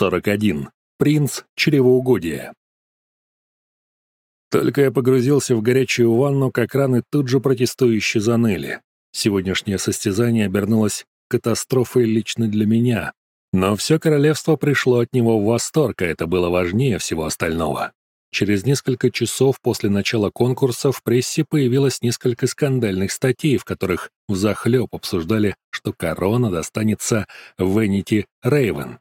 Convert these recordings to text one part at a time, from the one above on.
41. Принц чревоугодия. Только я погрузился в горячую ванну, как раны тут же протестующе заныли. Сегодняшнее состязание обернулось катастрофой лично для меня. Но все королевство пришло от него в восторг, а это было важнее всего остального. Через несколько часов после начала конкурса в прессе появилось несколько скандальных статей, в которых взахлеб обсуждали, что корона достанется Венити Рейвен.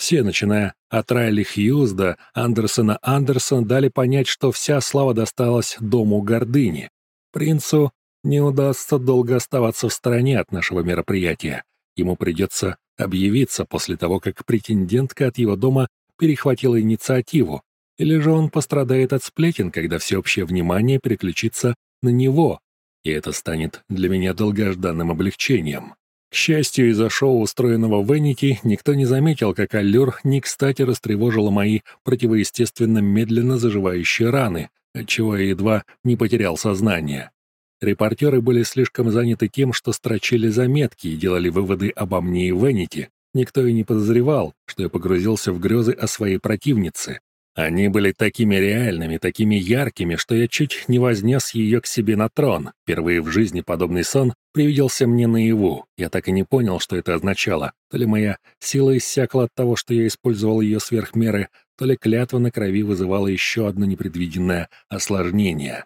Все, начиная от Райли Хьюз до Андерсона Андерсон, дали понять, что вся слава досталась дому гордыни. Принцу не удастся долго оставаться в стороне от нашего мероприятия. Ему придется объявиться после того, как претендентка от его дома перехватила инициативу, или же он пострадает от сплетен, когда всеобщее внимание переключится на него, и это станет для меня долгожданным облегчением. К счастью, из-за шоу, устроенного в Энити, никто не заметил, как аллюр не кстати растревожила мои противоестественно медленно заживающие раны, отчего я едва не потерял сознание. Репортеры были слишком заняты тем, что строчили заметки и делали выводы обо мне и Венити. Никто и не подозревал, что я погрузился в грезы о своей противнице, они были такими реальными, такими яркими, что я чуть не вознес ее к себе на трон. Впервые в жизни подобный сон привиделся мне наяву. Я так и не понял, что это означало. То ли моя сила иссякла от того, что я использовал ее сверх меры, то ли клятва на крови вызывала еще одно непредвиденное осложнение.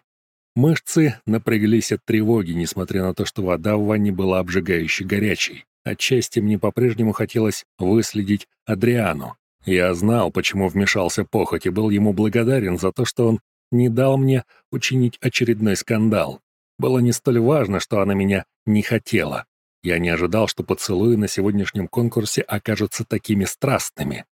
Мышцы напряглись от тревоги, несмотря на то, что вода в ванне была обжигающе горячей. Отчасти мне по-прежнему хотелось выследить Адриану. Я знал, почему вмешался похоть, и был ему благодарен за то, что он не дал мне учинить очередной скандал. Было не столь важно, что она меня не хотела. Я не ожидал, что поцелуи на сегодняшнем конкурсе окажутся такими страстными.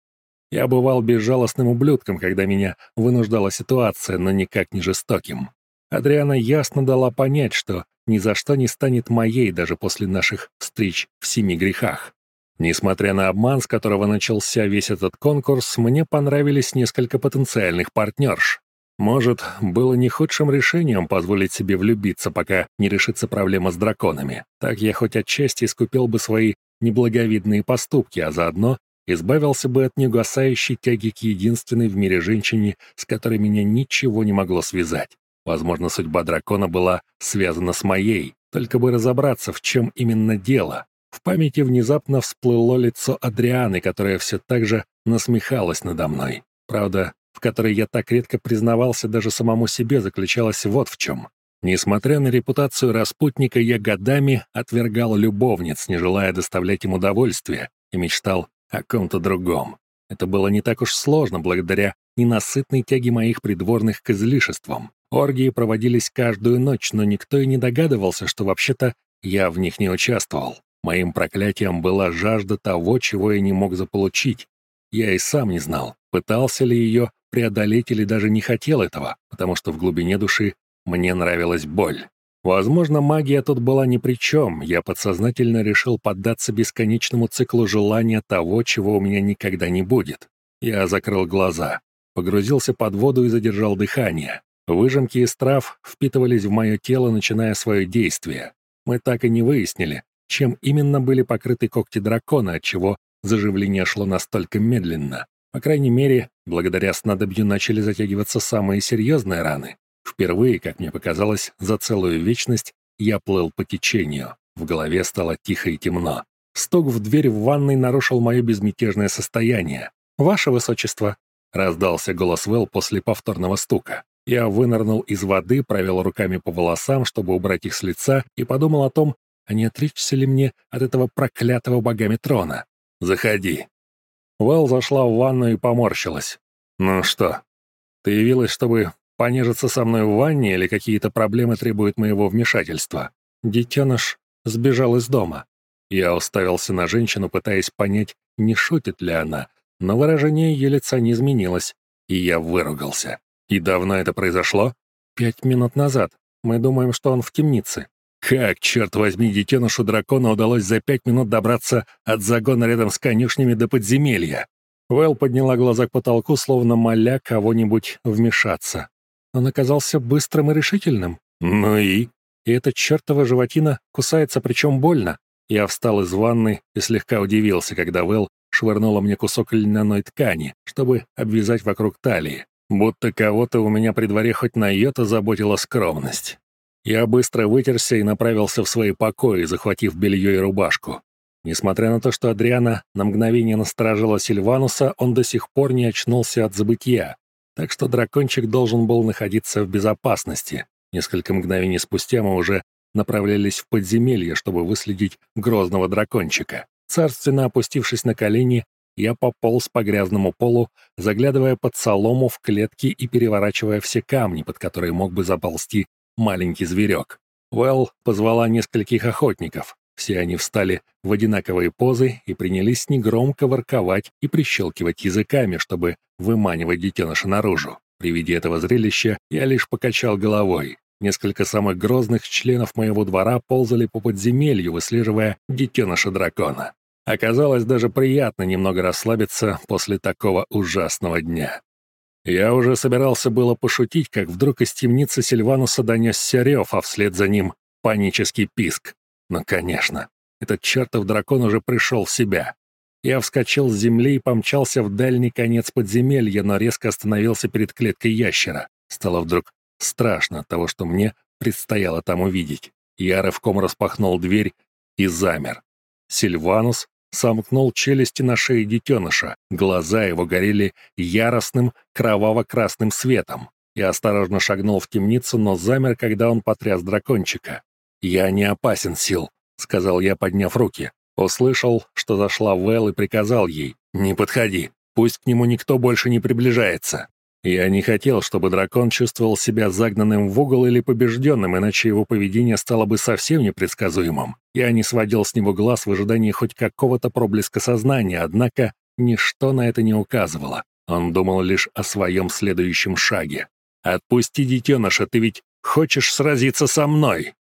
Я бывал безжалостным ублюдком, когда меня вынуждала ситуация, но никак не жестоким. Адриана ясно дала понять, что ни за что не станет моей даже после наших встреч в семи грехах. Несмотря на обман, с которого начался весь этот конкурс, мне понравились несколько потенциальных партнерш. Может, было не худшим решением позволить себе влюбиться, пока не решится проблема с драконами. Так я хоть отчасти искупил бы свои неблаговидные поступки, а заодно избавился бы от негасающей тяги к единственной в мире женщине, с которой меня ничего не могло связать. Возможно, судьба дракона была связана с моей, только бы разобраться, в чем именно дело. В памяти внезапно всплыло лицо Адрианы, которая все так же насмехалась надо мной. Правда, в которой я так редко признавался даже самому себе, заключалась вот в чем. Несмотря на репутацию распутника, я годами отвергал любовниц, не желая доставлять им удовольствие, и мечтал о ком-то другом. Это было не так уж сложно, благодаря ненасытной тяге моих придворных к излишествам. Оргии проводились каждую ночь, но никто и не догадывался, что вообще-то я в них не участвовал. Моим проклятием была жажда того, чего я не мог заполучить. Я и сам не знал, пытался ли ее преодолеть или даже не хотел этого, потому что в глубине души мне нравилась боль. Возможно, магия тут была ни при чем, я подсознательно решил поддаться бесконечному циклу желания того, чего у меня никогда не будет. Я закрыл глаза, погрузился под воду и задержал дыхание. Выжимки из трав впитывались в мое тело, начиная свое действие. Мы так и не выяснили, чем именно были покрыты когти дракона, отчего заживление шло настолько медленно. По крайней мере, благодаря снадобью начали затягиваться самые серьезные раны. Впервые, как мне показалось, за целую вечность я плыл по течению. В голове стало тихо и темно. Стук в дверь в ванной нарушил мое безмятежное состояние. «Ваше высочество!» — раздался голос Вэл после повторного стука. Я вынырнул из воды, провел руками по волосам, чтобы убрать их с лица, и подумал о том, а не отречься ли мне от этого проклятого богами трона? Заходи. Вэл зашла в ванну и поморщилась. Ну что, ты явилась, чтобы понежиться со мной в ванне или какие-то проблемы требуют моего вмешательства? Детеныш сбежал из дома. Я уставился на женщину, пытаясь понять, не шутит ли она, но выражение ее лица не изменилось, и я выругался. И давно это произошло? Пять минут назад. Мы думаем, что он в темнице. Как, черт возьми, детенышу дракона удалось за пять минут добраться от загона рядом с конюшнями до подземелья? Вэл подняла глаза к потолку, словно моля кого-нибудь вмешаться. Он оказался быстрым и решительным. Ну и? И эта чертова животина кусается, причем больно. Я встал из ванны и слегка удивился, когда Вэл швырнула мне кусок льняной ткани, чтобы обвязать вокруг талии. Будто кого-то у меня при дворе хоть на йота заботила скромность. Я быстро вытерся и направился в свои покои, захватив белье и рубашку. Несмотря на то, что Адриана на мгновение насторожила Сильвануса, он до сих пор не очнулся от забытья, так что дракончик должен был находиться в безопасности. Несколько мгновений спустя мы уже направлялись в подземелье, чтобы выследить грозного дракончика. Царственно опустившись на колени, я пополз по грязному полу, заглядывая под солому в клетки и переворачивая все камни, под которые мог бы заползти маленький зверек. Вэл позвала нескольких охотников. Все они встали в одинаковые позы и принялись негромко ворковать и прищелкивать языками, чтобы выманивать детеныша наружу. При виде этого зрелища я лишь покачал головой. Несколько самых грозных членов моего двора ползали по подземелью, выслеживая детеныша дракона. Оказалось даже приятно немного расслабиться после такого ужасного дня. Я уже собирался было пошутить, как вдруг из темницы Сильвануса донесся рев, а вслед за ним панический писк. Но, конечно, этот чертов дракон уже пришел в себя. Я вскочил с земли и помчался в дальний конец подземелья, но резко остановился перед клеткой ящера. Стало вдруг страшно того, что мне предстояло там увидеть. Я рывком распахнул дверь и замер. Сильванус сомкнул челюсти на шее детеныша. Глаза его горели яростным кроваво-красным светом. Я осторожно шагнул в темницу, но замер, когда он потряс дракончика. «Я не опасен, Сил», — сказал я, подняв руки. Услышал, что зашла Вэл и приказал ей. «Не подходи, пусть к нему никто больше не приближается». Я не хотел, чтобы дракон чувствовал себя загнанным в угол или побежденным, иначе его поведение стало бы совсем непредсказуемым. Я не сводил с него глаз в ожидании хоть какого-то проблеска сознания, однако ничто на это не указывало. Он думал лишь о своем следующем шаге. «Отпусти детеныша, ты ведь хочешь сразиться со мной!»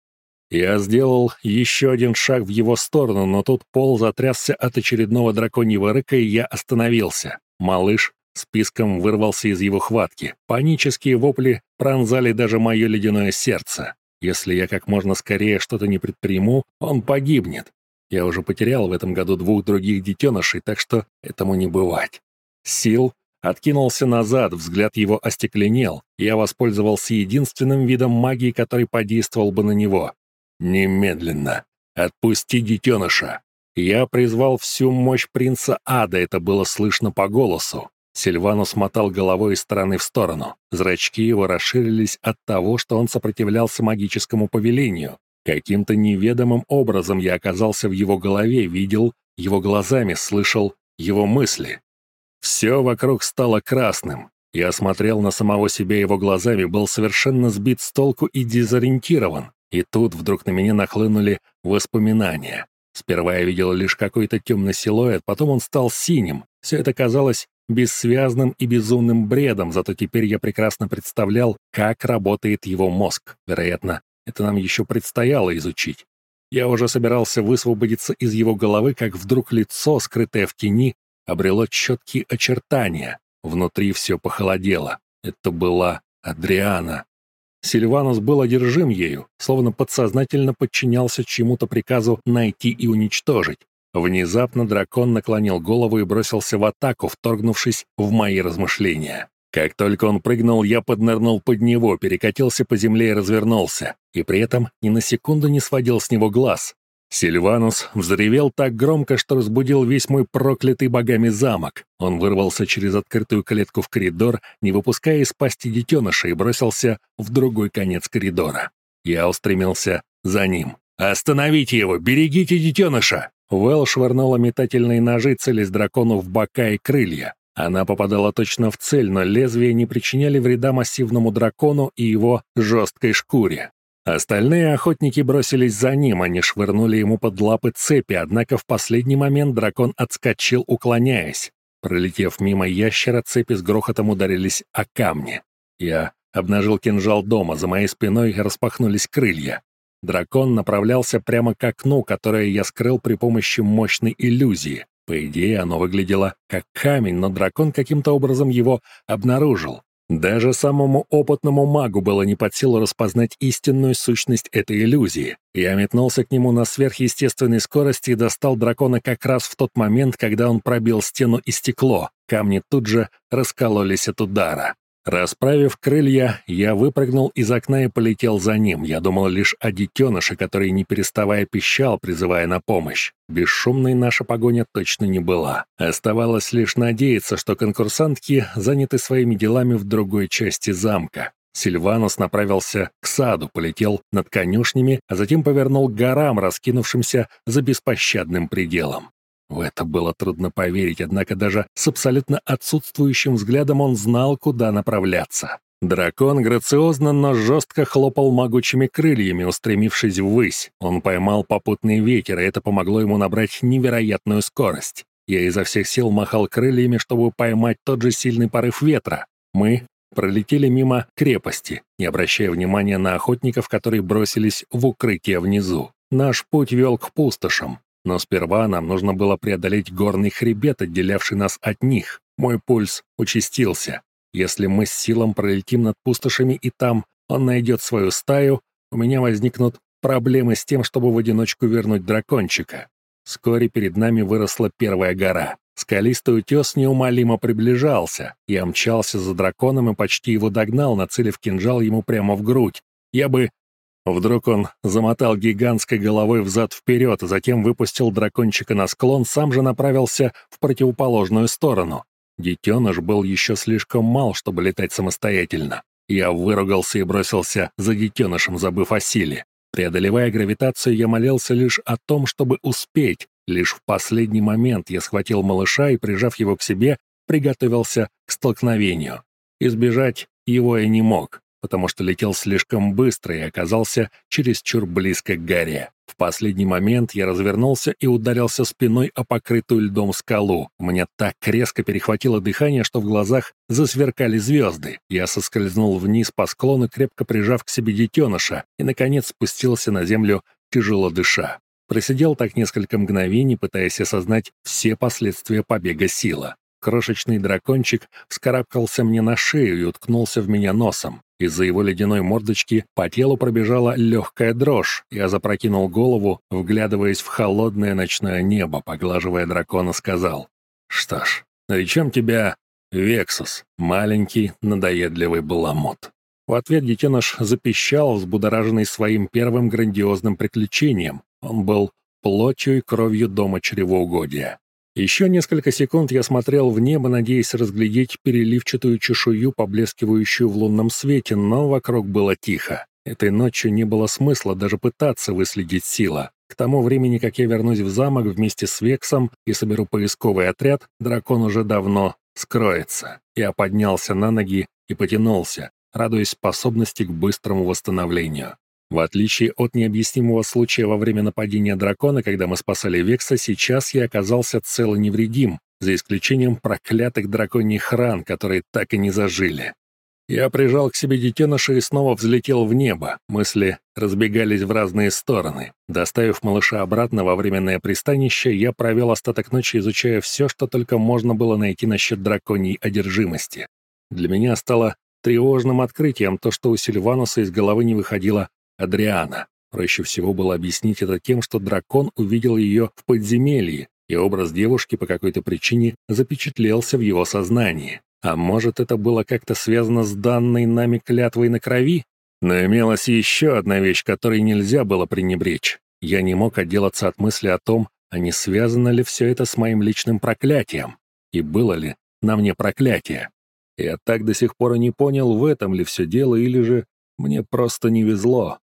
Я сделал еще один шаг в его сторону, но тут пол затрясся от очередного драконьего рыка, и я остановился. Малыш списком вырвался из его хватки. Панические вопли пронзали даже мое ледяное сердце. Если я как можно скорее что-то не предприму, он погибнет. Я уже потерял в этом году двух других детенышей, так что этому не бывать. Сил откинулся назад, взгляд его остекленел. Я воспользовался единственным видом магии, который подействовал бы на него. «Немедленно! Отпусти детеныша!» Я призвал всю мощь принца ада, это было слышно по голосу. Сильванус мотал головой из стороны в сторону. Зрачки его расширились от того, что он сопротивлялся магическому повелению. Каким-то неведомым образом я оказался в его голове, видел его глазами, слышал его мысли. Все вокруг стало красным. Я смотрел на самого себя его глазами, был совершенно сбит с толку и дезориентирован. И тут вдруг на меня нахлынули воспоминания. Сперва я видел лишь какой-то темный силуэт, потом он стал синим. Все это казалось бессвязным и безумным бредом, зато теперь я прекрасно представлял, как работает его мозг. Вероятно, это нам еще предстояло изучить. Я уже собирался высвободиться из его головы, как вдруг лицо, скрытое в тени, обрело четкие очертания. Внутри все похолодело. Это была Адриана. Сильванус был одержим ею, словно подсознательно подчинялся чему-то приказу найти и уничтожить. Внезапно дракон наклонил голову и бросился в атаку, вторгнувшись в мои размышления. Как только он прыгнул, я поднырнул под него, перекатился по земле и развернулся, и при этом ни на секунду не сводил с него глаз. Сильванус взревел так громко, что разбудил весь мой проклятый богами замок. Он вырвался через открытую клетку в коридор, не выпуская из пасти детеныша, и бросился в другой конец коридора. Я устремился за ним. «Остановите его! Берегите детеныша!» Вэл швырнула метательные ножи, целясь дракону в бока и крылья. Она попадала точно в цель, но лезвия не причиняли вреда массивному дракону и его жесткой шкуре. Остальные охотники бросились за ним, они швырнули ему под лапы цепи, однако в последний момент дракон отскочил, уклоняясь. Пролетев мимо ящера, цепи с грохотом ударились о камни. Я обнажил кинжал дома, за моей спиной распахнулись крылья. Дракон направлялся прямо к окну, которое я скрыл при помощи мощной иллюзии. По идее, оно выглядело как камень, но дракон каким-то образом его обнаружил. Даже самому опытному магу было не под силу распознать истинную сущность этой иллюзии. Я метнулся к нему на сверхъестественной скорости и достал дракона как раз в тот момент, когда он пробил стену и стекло. Камни тут же раскололись от удара. Расправив крылья, я выпрыгнул из окна и полетел за ним. Я думал лишь о детеныше, который, не переставая, пищал, призывая на помощь. Бесшумной наша погоня точно не была. Оставалось лишь надеяться, что конкурсантки заняты своими делами в другой части замка. Сильванус направился к саду, полетел над конюшнями, а затем повернул к горам, раскинувшимся за беспощадным пределом. В это было трудно поверить, однако даже с абсолютно отсутствующим взглядом он знал, куда направляться. Дракон грациозно, но жестко хлопал могучими крыльями, устремившись ввысь. Он поймал попутный ветер, и это помогло ему набрать невероятную скорость. Я изо всех сил махал крыльями, чтобы поймать тот же сильный порыв ветра. Мы пролетели мимо крепости, не обращая внимания на охотников, которые бросились в укрытие внизу. Наш путь вел к пустошам. Но сперва нам нужно было преодолеть горный хребет, отделявший нас от них. Мой пульс участился. Если мы с силом пролетим над пустошами и там он найдет свою стаю, у меня возникнут проблемы с тем, чтобы в одиночку вернуть дракончика. Вскоре перед нами выросла первая гора. Скалистый утес неумолимо приближался. Я мчался за драконом и почти его догнал, нацелив кинжал ему прямо в грудь. Я бы Вдруг он замотал гигантской головой взад-вперед, затем выпустил дракончика на склон, сам же направился в противоположную сторону. Детеныш был еще слишком мал, чтобы летать самостоятельно. Я выругался и бросился за детенышем, забыв о силе. Преодолевая гравитацию, я молился лишь о том, чтобы успеть. Лишь в последний момент я схватил малыша и, прижав его к себе, приготовился к столкновению. Избежать его я не мог потому что летел слишком быстро и оказался чересчур близко к горе. В последний момент я развернулся и ударился спиной о покрытую льдом скалу. Мне так резко перехватило дыхание, что в глазах засверкали звезды. Я соскользнул вниз по склону, крепко прижав к себе детеныша, и, наконец, спустился на землю, тяжело дыша. Просидел так несколько мгновений, пытаясь осознать все последствия побега сила. Крошечный дракончик вскарабкался мне на шею и уткнулся в меня носом. Из-за его ледяной мордочки по телу пробежала легкая дрожь. Я запрокинул голову, вглядываясь в холодное ночное небо, поглаживая дракона, сказал. «Что ж, наречем тебя Вексус, маленький надоедливый баламут». В ответ детеныш запищал, взбудораженный своим первым грандиозным приключением. Он был плотью и кровью дома чревоугодия. Еще несколько секунд я смотрел в небо, надеясь разглядеть переливчатую чешую, поблескивающую в лунном свете, но вокруг было тихо. Этой ночью не было смысла даже пытаться выследить сила. К тому времени, как я вернусь в замок вместе с Вексом и соберу поисковый отряд, дракон уже давно скроется. Я поднялся на ноги и потянулся, радуясь способности к быстрому восстановлению. В отличие от необъяснимого случая во время нападения дракона, когда мы спасали Векса, сейчас я оказался цел и невредим, за исключением проклятых драконьих ран, которые так и не зажили. Я прижал к себе детеныша и снова взлетел в небо. Мысли разбегались в разные стороны. Доставив малыша обратно во временное пристанище, я провел остаток ночи, изучая все, что только можно было найти насчет драконьей одержимости. Для меня стало тревожным открытием то, что у Сильвануса из головы не выходило Адриана. Проще всего было объяснить это тем, что дракон увидел ее в подземелье, и образ девушки по какой-то причине запечатлелся в его сознании. А может, это было как-то связано с данной нами клятвой на крови? Но имелась еще одна вещь, которой нельзя было пренебречь. Я не мог отделаться от мысли о том, а не связано ли все это с моим личным проклятием, и было ли на мне проклятие. Я так до сих пор и не понял, в этом ли все дело, или же мне просто не везло.